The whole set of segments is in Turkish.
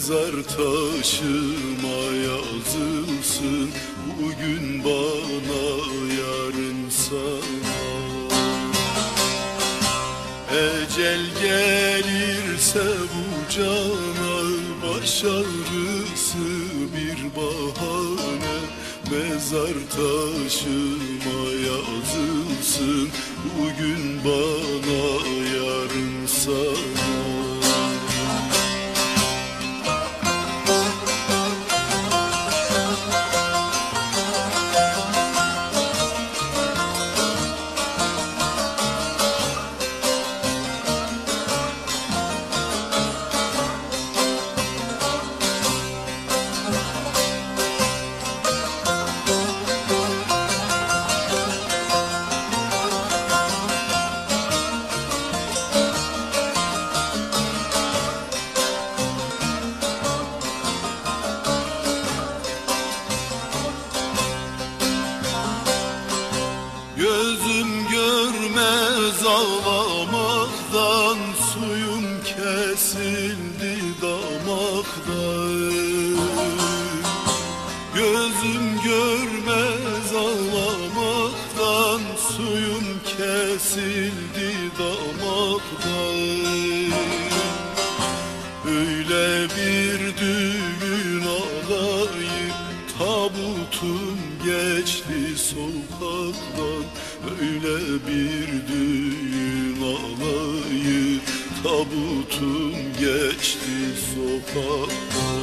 Mezar taşıma yazılsın. Bugün bana yarın sana. Ecel gelirse bu cana baş ağrısı bir bahane. Mezar taşıma yazılsın. Bugün bana damaktan Öyle bir düğün alayı Tabutum geçti sokaktan. Öyle bir düğün alayı Tabutum geçti sokaktan.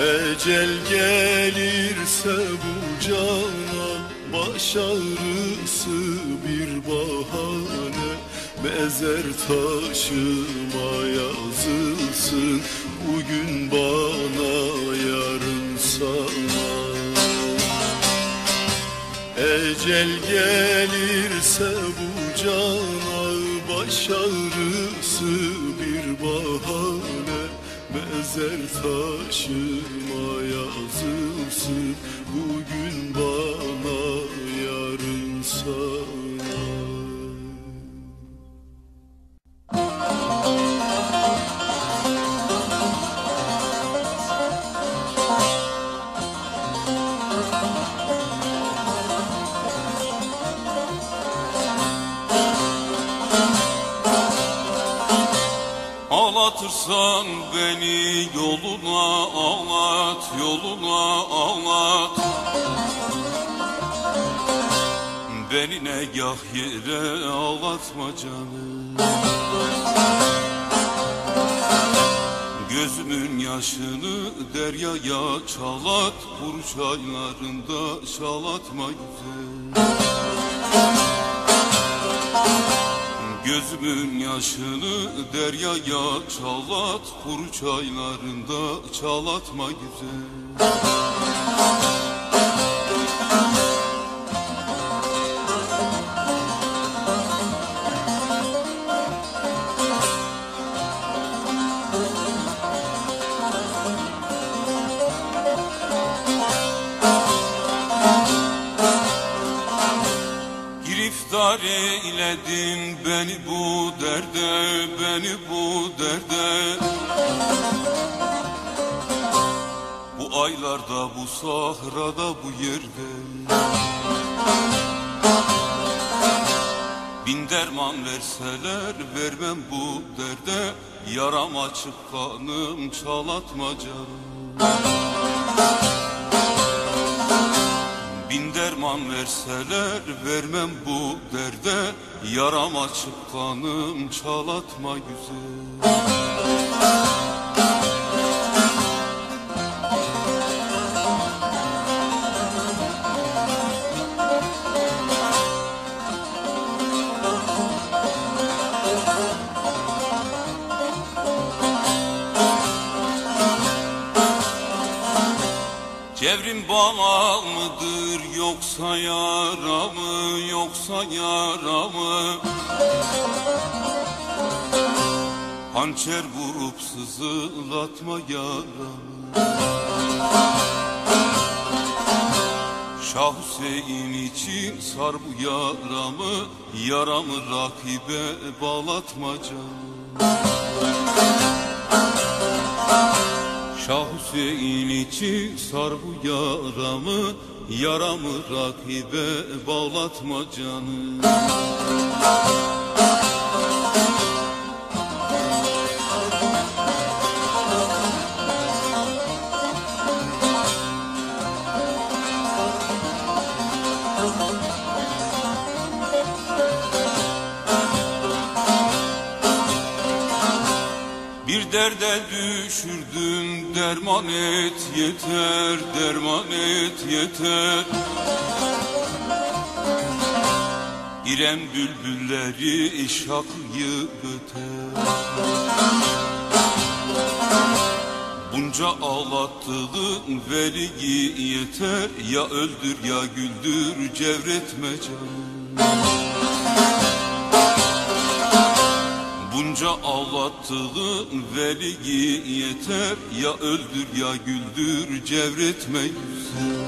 Ecel gelirse bu cana Baş ağrısı bahane Mezar taşıma yazılsın. Bugün bana yarın sana. Ecel gelirse bu cana Baş ağrısı bir bahane. Mezar taşıma yazılsın. Bugün bana yarın sana Ağlatırsan beni yoluna ağlat, yoluna ağlat Beni ne gah yere ağlatma canım. Gözümün yaşını deryaya çalat Kuruş aylarında çalatma güzel Gözümün yaşını deryaya çalat Kuru çaylarında çalatma güzel Giriftar eyledin beni bu derde, beni bu derde. Bu aylarda, bu sahrada, bu yerde Bin derman verseler vermem bu derde. Yaram açık kanım çalatma canım derman verseler vermem bu derde. Yaram açık kanım çalatma güzel. Cevrim bana mıdır yoksa yara mı yoksa yara mı Hançer vurup sızılatma yaramı. Şah Hüseyin için sar bu yaramı Yaramı rakibe bağlatma canım Şah Hüseyin için sar bu yaramı Yaramı rakibe bağlatma canım derde düşürdün derman et yeter derman et yeter. İrem bülbülleri şakıyı öter Bunca ağlattığın veliyi yeter Ya öldür ya güldür cevretme canım Bunca ağlattığın veliyi yeter. Ya öldür ya güldür cevretme güzel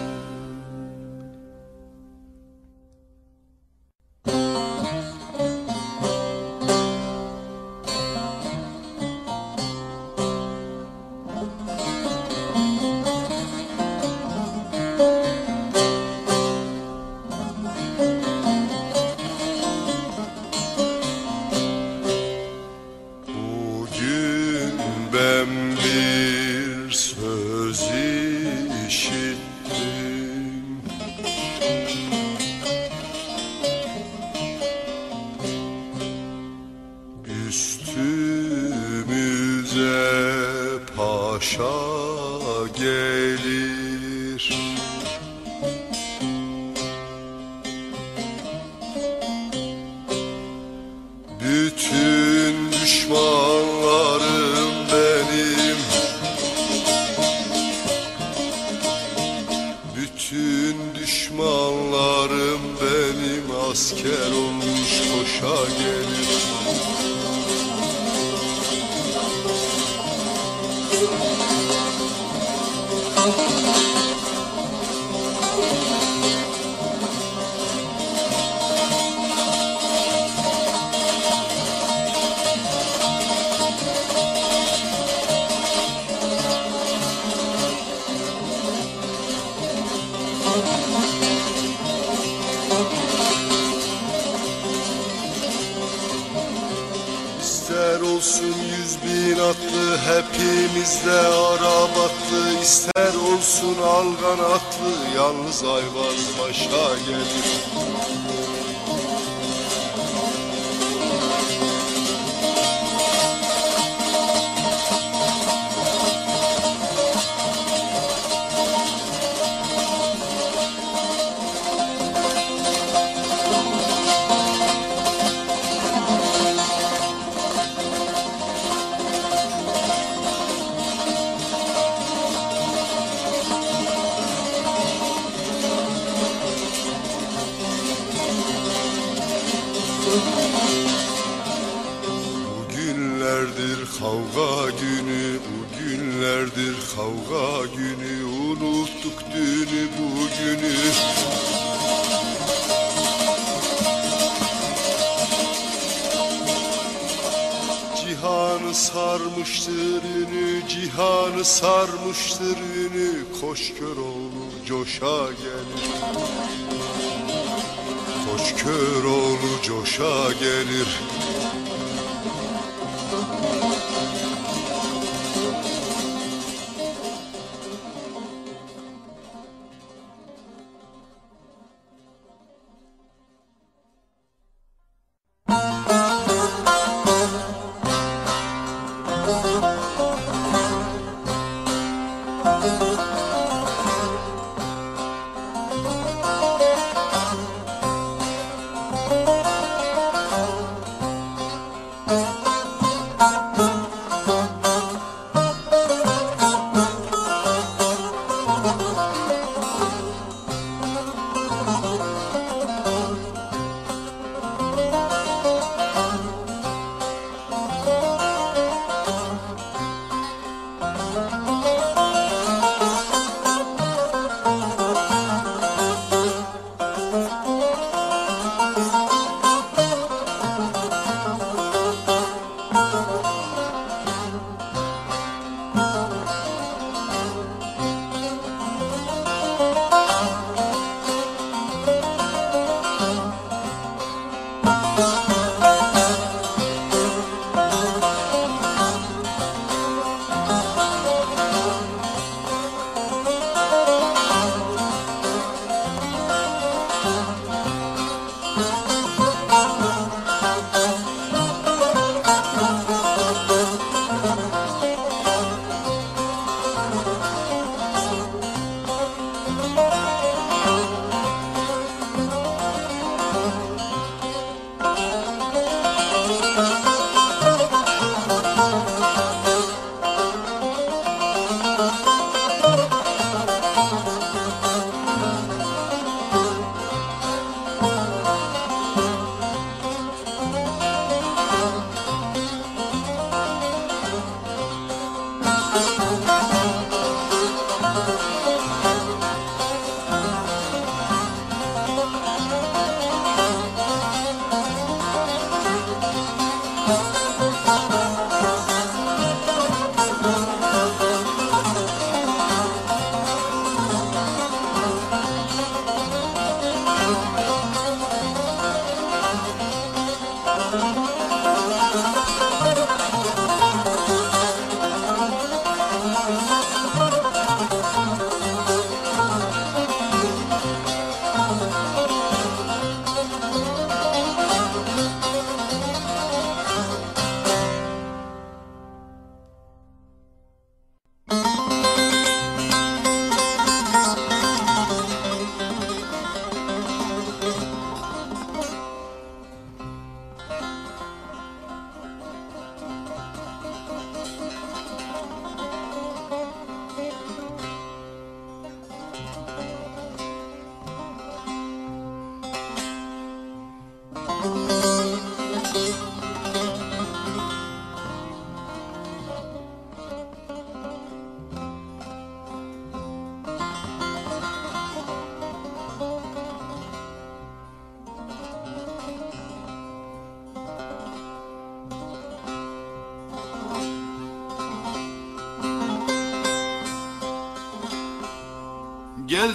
Cihanı sarmıştır ünü, cihanı sarmıştır ünü. Koş kör olur coşa gelir. Koş kör olur coşa gelir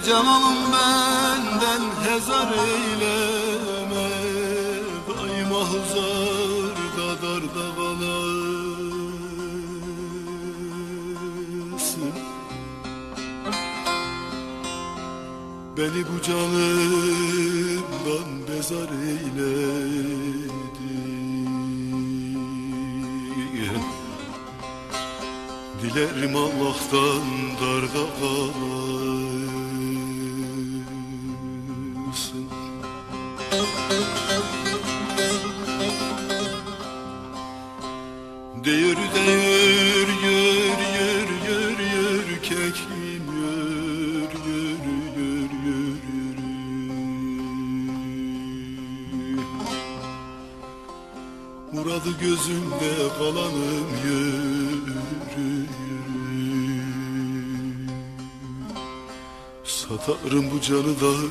Gel canım benden hezar eyleme Vay mahzar da darda kalasın Beni bu canımdan bezar eyledi. Dilerim Allah'tan darda kalasın canı da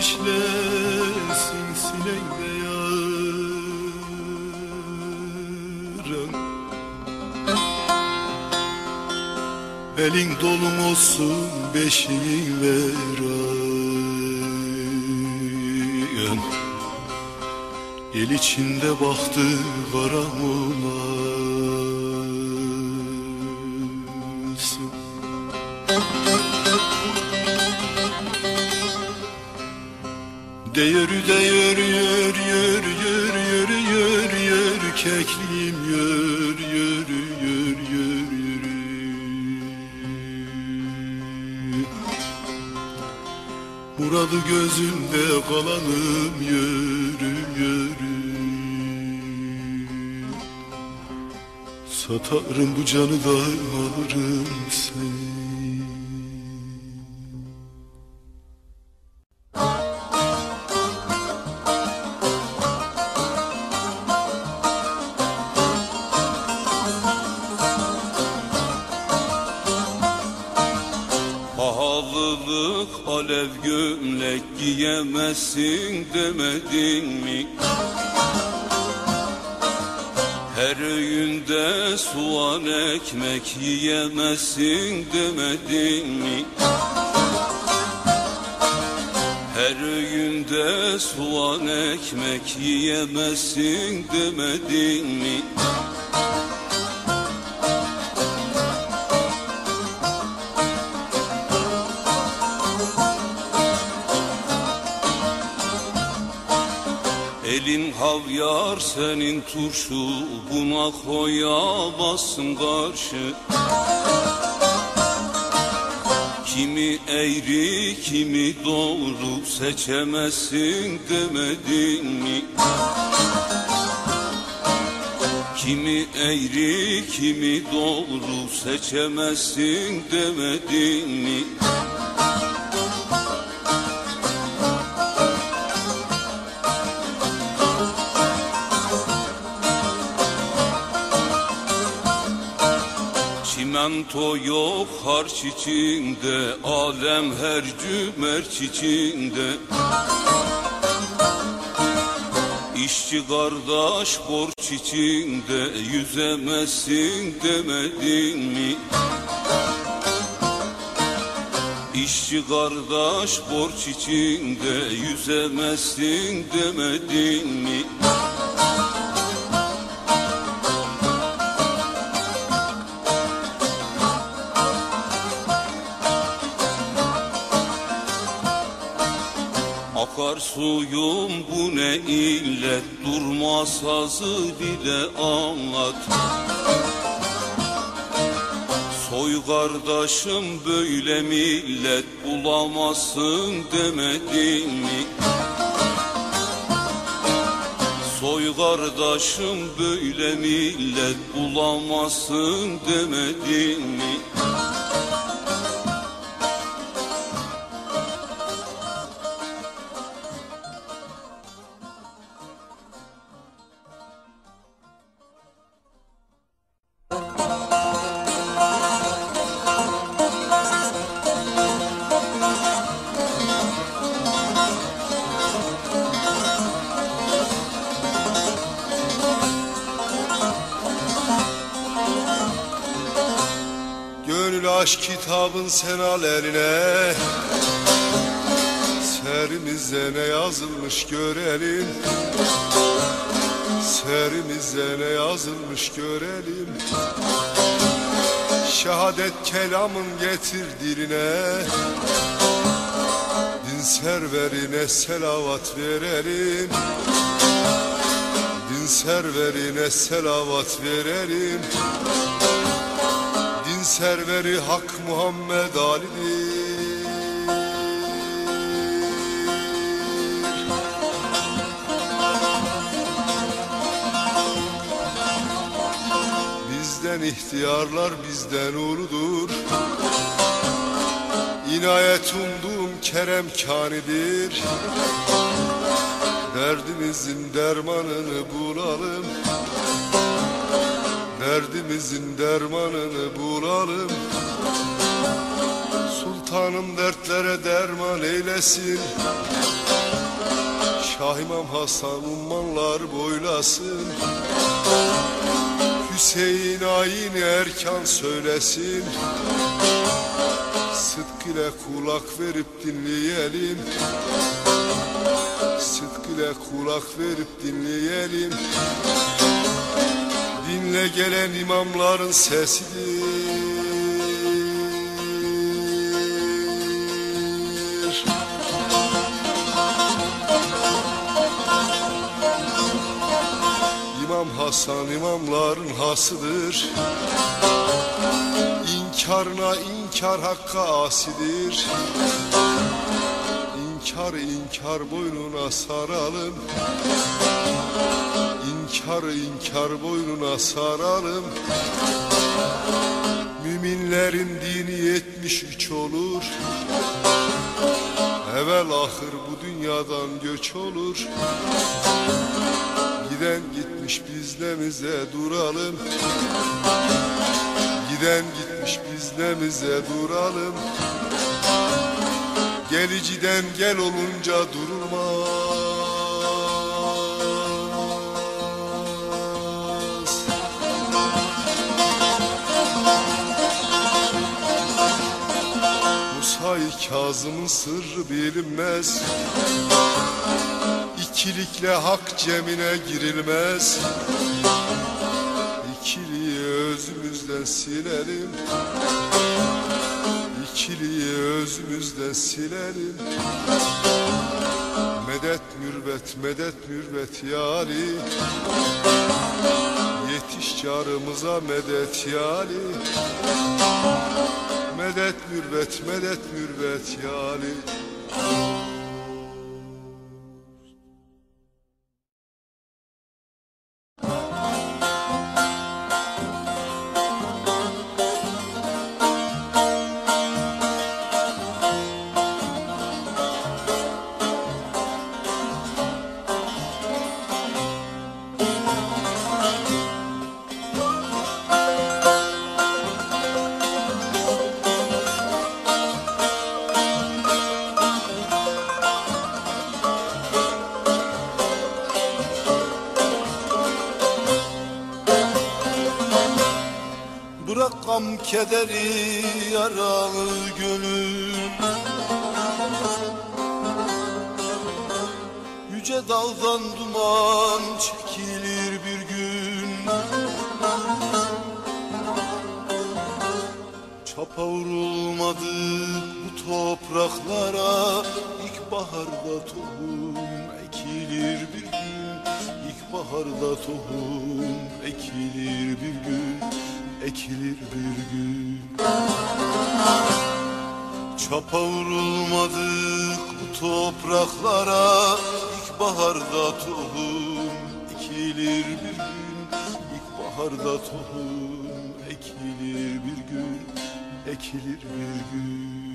Gün be gün işlesin sineğde yaran Elin dolum olsun beşiğin veren El içinde baktı karam Değür değür yür yür yür yür yür yür keklim yür yür yür yür yür Muradı gözünde kalanım yürü yürü Satarım bu canı da alırım demedin mi? Her öğünde soğan ekmek yiyemezsin demedin mi? Elin havyar senin turşu buna koyamazsın karşı Kimi eğri kimi doğru seçemezsin demedin mi? Kimi eğri kimi doğru seçemezsin demedin mi? Çimento yok harç içinde Alem her cümerç içinde İşçi kardeş borç içinde Yüzemezsin demedin mi? İşçi kardeş borç içinde Yüzemezsin demedin mi? Akarsuyum bu ne illet Durma sazı dile anlat Soy kardeşim böyle millet Bulamazsın demedin mi? Soy kardeşim böyle millet Bulamazsın demedin mi? Görelim. Şehadet kelamın getir diline. Din serverine selavat verelim. Din serverine selavat verelim. Din serveri Hak Muhammed Ali'dir Bizden ihtiyarlar bizden uludur İnayet umduğum kerem kanidir. Derdimizin dermanını bulalım. Derdimizin dermanını bulalım. Sultanım dertlere derman eylesin. Şah İmam Hasan ummanlar boylasın Hüseyin ayini erkan söylesin. Sıdk ile kulak verip dinleyelim. Sıdk ile kulak verip dinleyelim. Dinle gelen imamların sesidir İmam Hasan imamların hasıdır. İnkarına inkar hakka asidir. İnkar inkar boynuna saralım. İnkar inkar boynuna saralım. Müminlerin dini yetmiş üç olur. Evvel ahır bu dünyadan göç olur Giden gitmiş bizlemize duralım. Giden gitmiş bizlemize duralım. Geliciden gel olunca durulmaz. Musa-i Kazım'ın sırrı bilinmez İkilikle hak cemine girilmez. İkiliği özümüzden silelim. İkiliği özümüzden silelim. Medet mürvet, medet mürvet yari. Yetiş carımıza medet yali Medet mürvet, medet mürvet yali kederi yaralı gönül Yüce daldan duman çekilir bir gün. Çap Çapa vurulmadık bu topraklara İlkbaharda tohum ekilir İlkbaharda tohum ekilir bir gün Ekilir bir gün. Çapa vurulmadık bu topraklara İlkbaharda tohum ekilir bir gün. İlkbaharda tohum ekilir bir gün Ekilir bir gün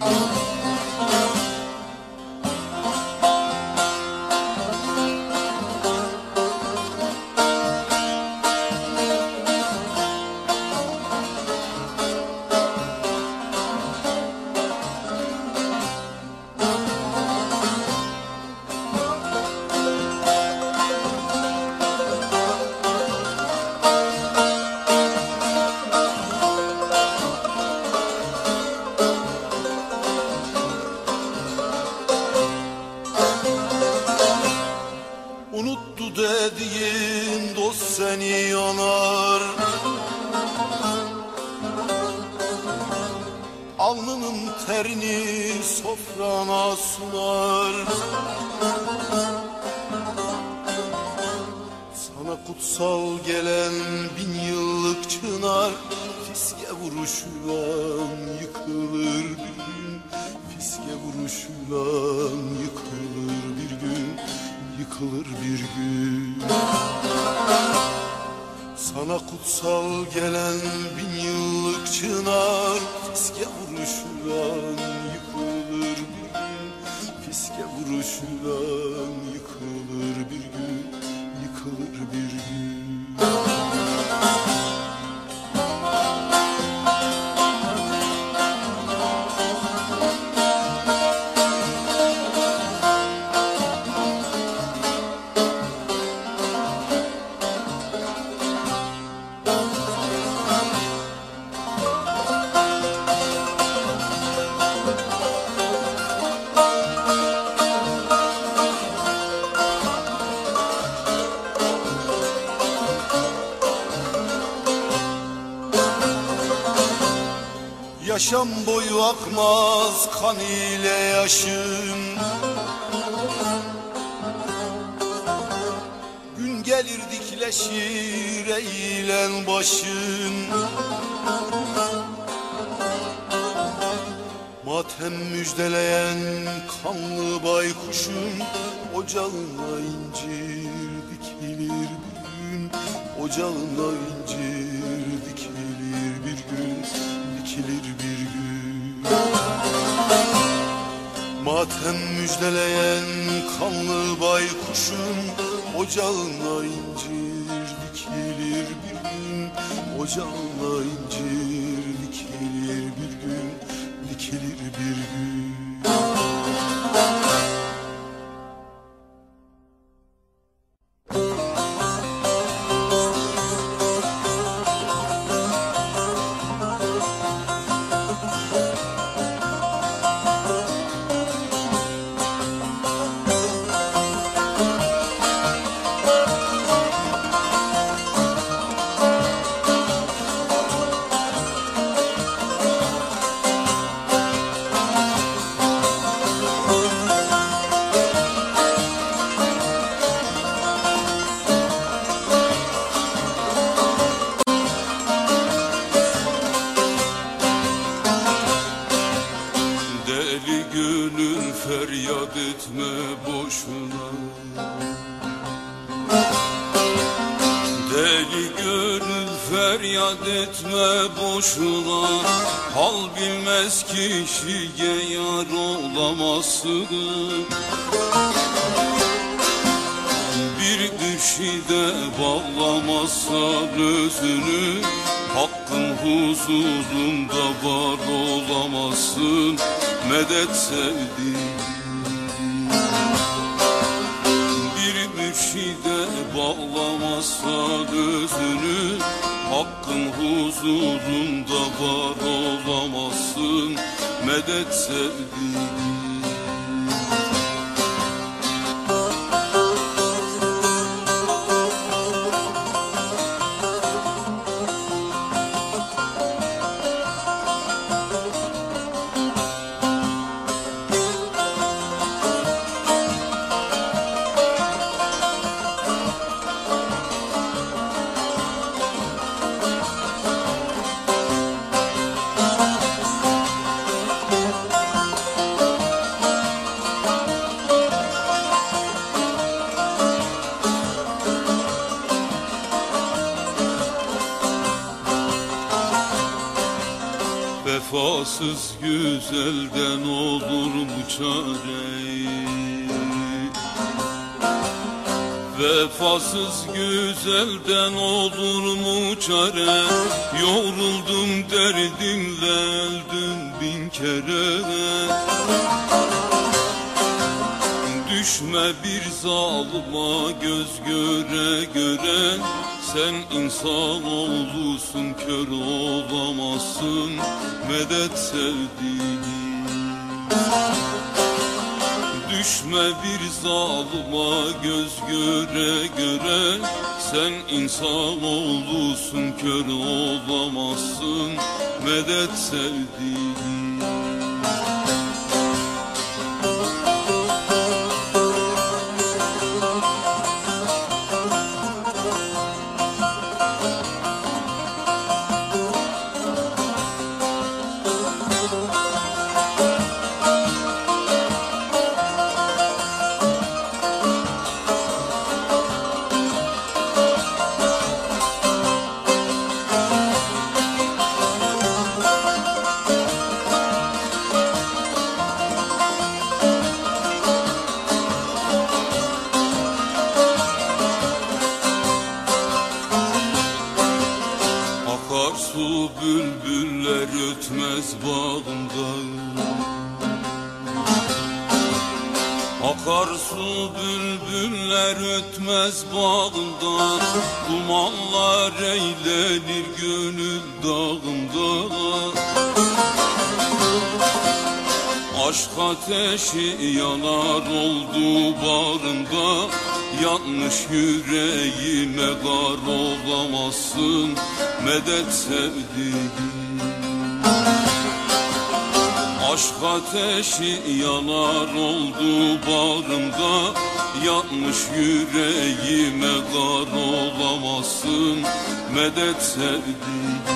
Yaşam boyu akmaz kan ile yaşım. Gün gelir dikleşir eğilen başın Matem müjdeleyen kanlı baykuşun Ocağına incir dikilir bir gün. Ocağına incir Matem müjdeleyen kanlı baykuşun Ocağına incir dikilir bir gün. Ocağına olamazsın Bir düşide bağlamazsan özünü Hakkın huzurunda var olamazsın. Medet sevdiğim Bir mürşide bağlamazsan özünü Hakkın huzurunda var olamazsın. Medet sevdiğim güzelden olur mu çare Vefasız güzelden olur mu çare? Yoruldum derdinle öldüm bin kere. Düşme bir zalıma göz göre göre Sen insan olursun kör olamazsın. Medet sevdiğim Düşme bir zalıma göz göre göre. Sen insan olursun kör olamazsın. Medet sevdiğim sevdiğim. Aşk ateşi yanar oldu bağrımda Yanlış yüreğime gar olamazsın. Medet sevdiğim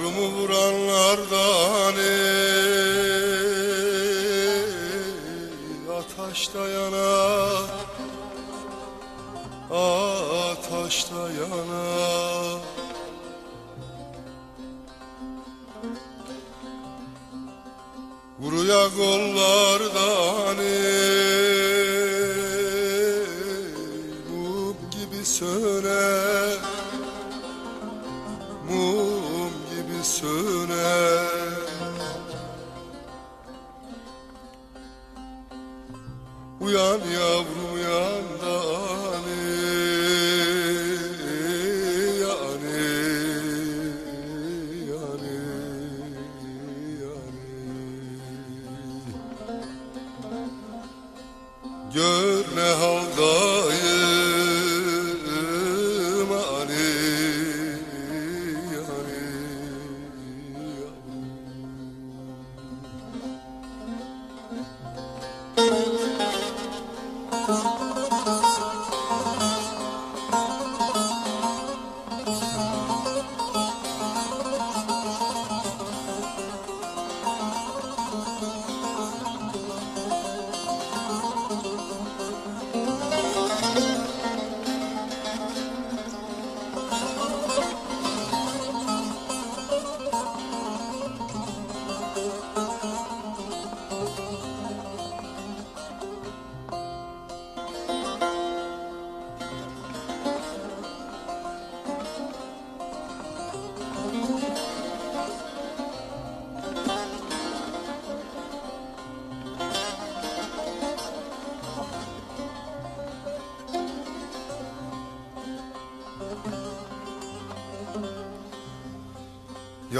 Yavrumu vuranlardan ey Ataşta yanar Ataşta yanar Kuruya kollardan ey Mum gibi söner gibi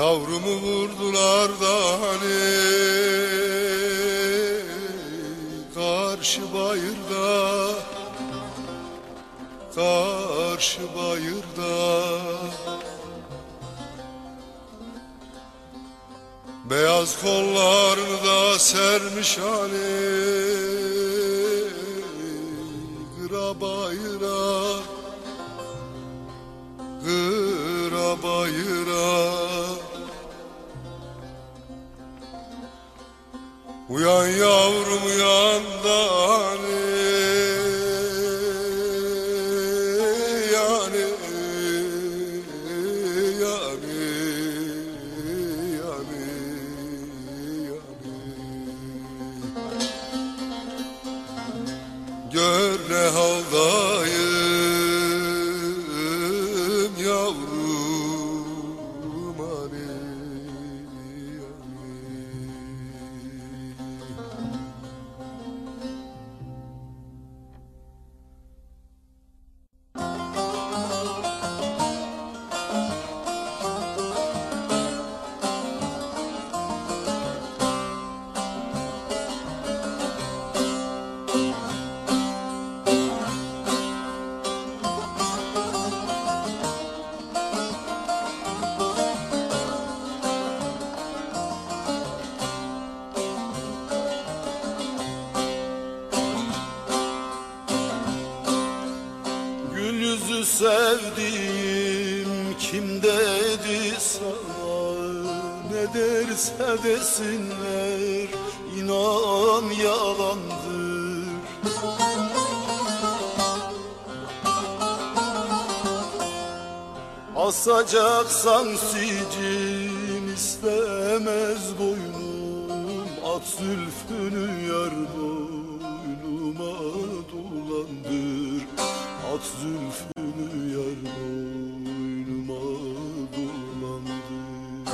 Yavrumu vurdular da hani Karşı bayırda Karşı bayırda Beyaz kollarını da sermiş hani Uyan yavrum uyan da hani Asacaksan sicim istemez boynum. At zülfünü yar boynuma dolandır. At zülfünü yar boynuma dolandır.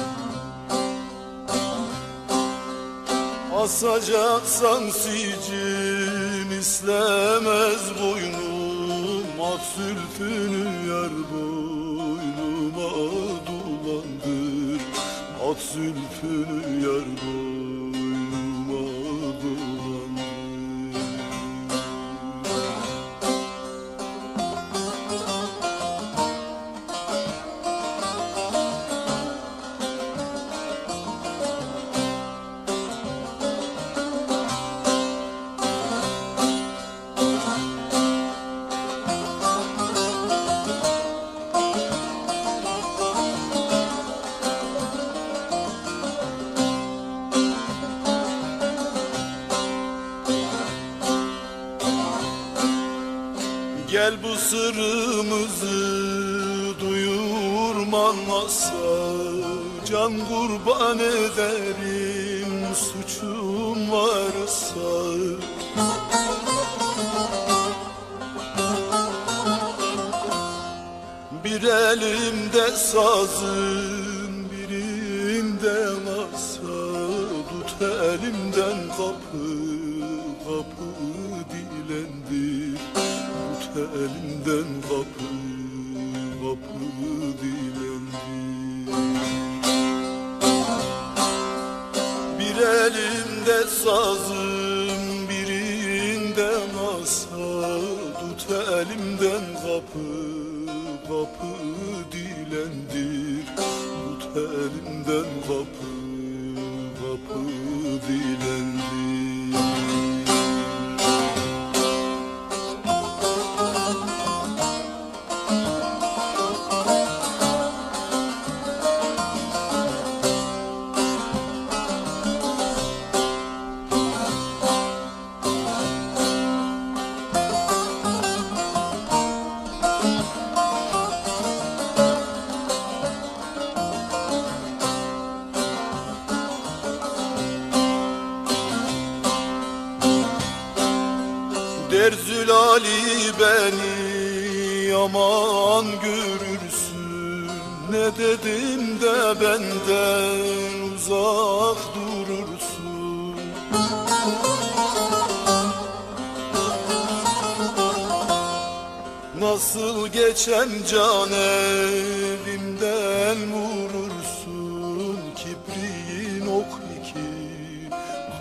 Asacaksan sicim sırrımızı duyurmazsa Can kurban ederim suçum varsa Bir elimde sazın Tut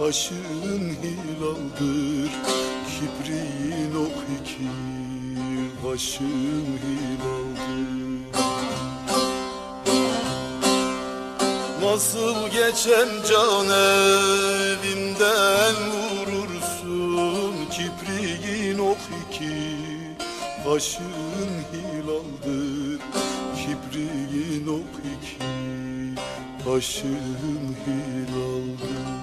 Kaşın hilaldır Kibriğin ok iki Kaşın hilaldır. Nasıl geçen can evinden vurursun Kibriğin ok iki Kaşın hilaldır Kibriğin ok iki Kaşın hilaldır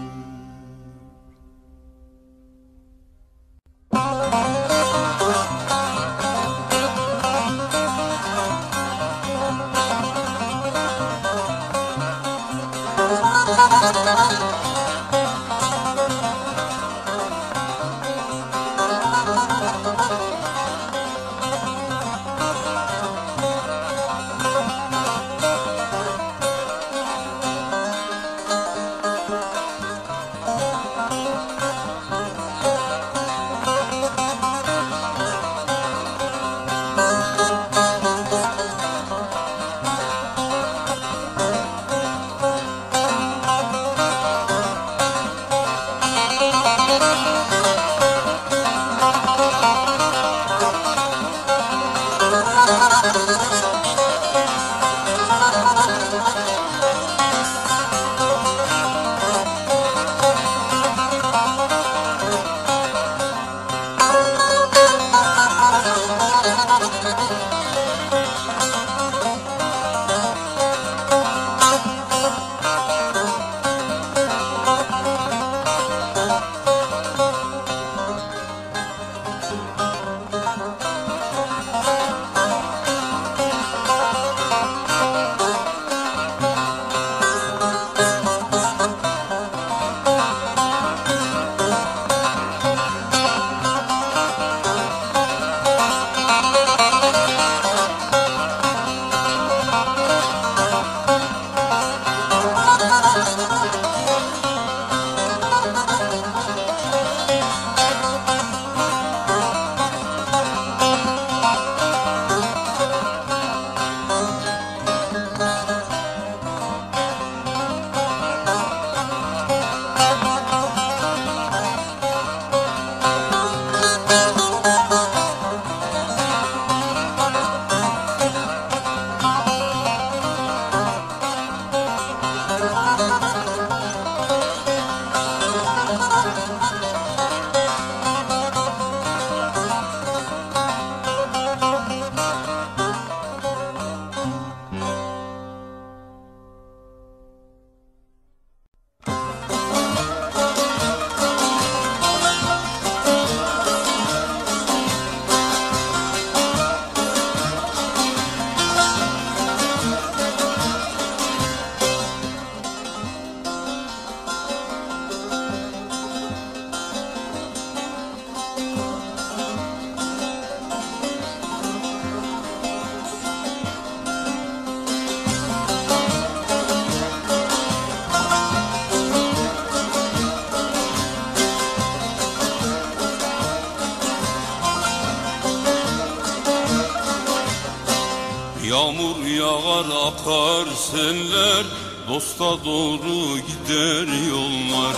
yağar akar seller Dosta doğru gider yollar.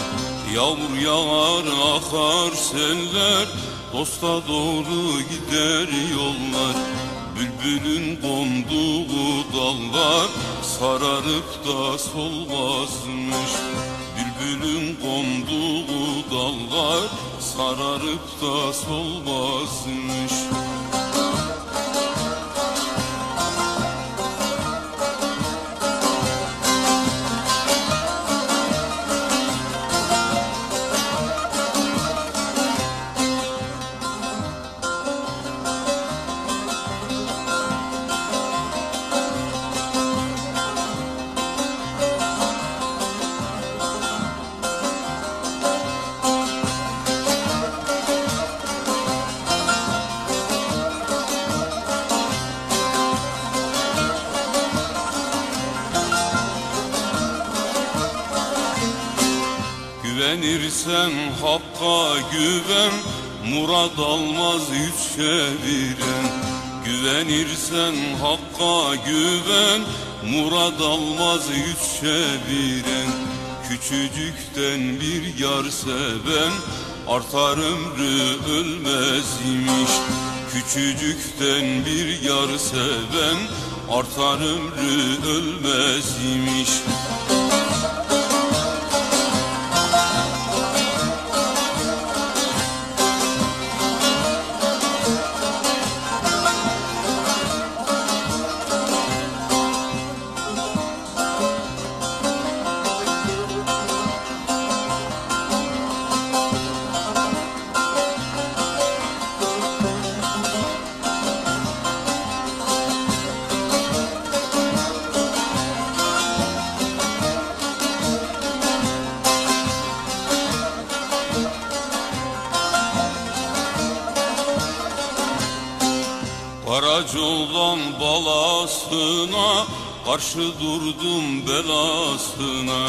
Yağmur yağar akar seller Dosta doğru gider yollar. Bülbülün konduğu dallar Sararıp da solmazmış. Bülbülün konduğu dallar Sararıp da solmazmış güven Murad almaz yüz çeviren. Güvenirsen hakka güven Murad almaz yüz çeviren. Küçücükten bir yar seven Artar ömrü ölmez imiş. Küçücükten bir yar seven Artar ömrü ölmez imiş Karşı durdum belasına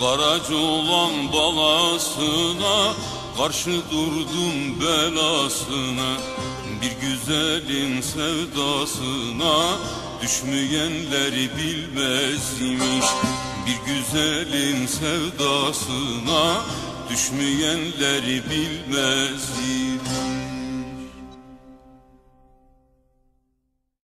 Garacı olan balasına. Karşı durdum belasına Bir güzelin sevdasına. Düşmeyenleri bilmez imiş Bir güzelin sevdasına. Düşmeyenleri bilmez imiş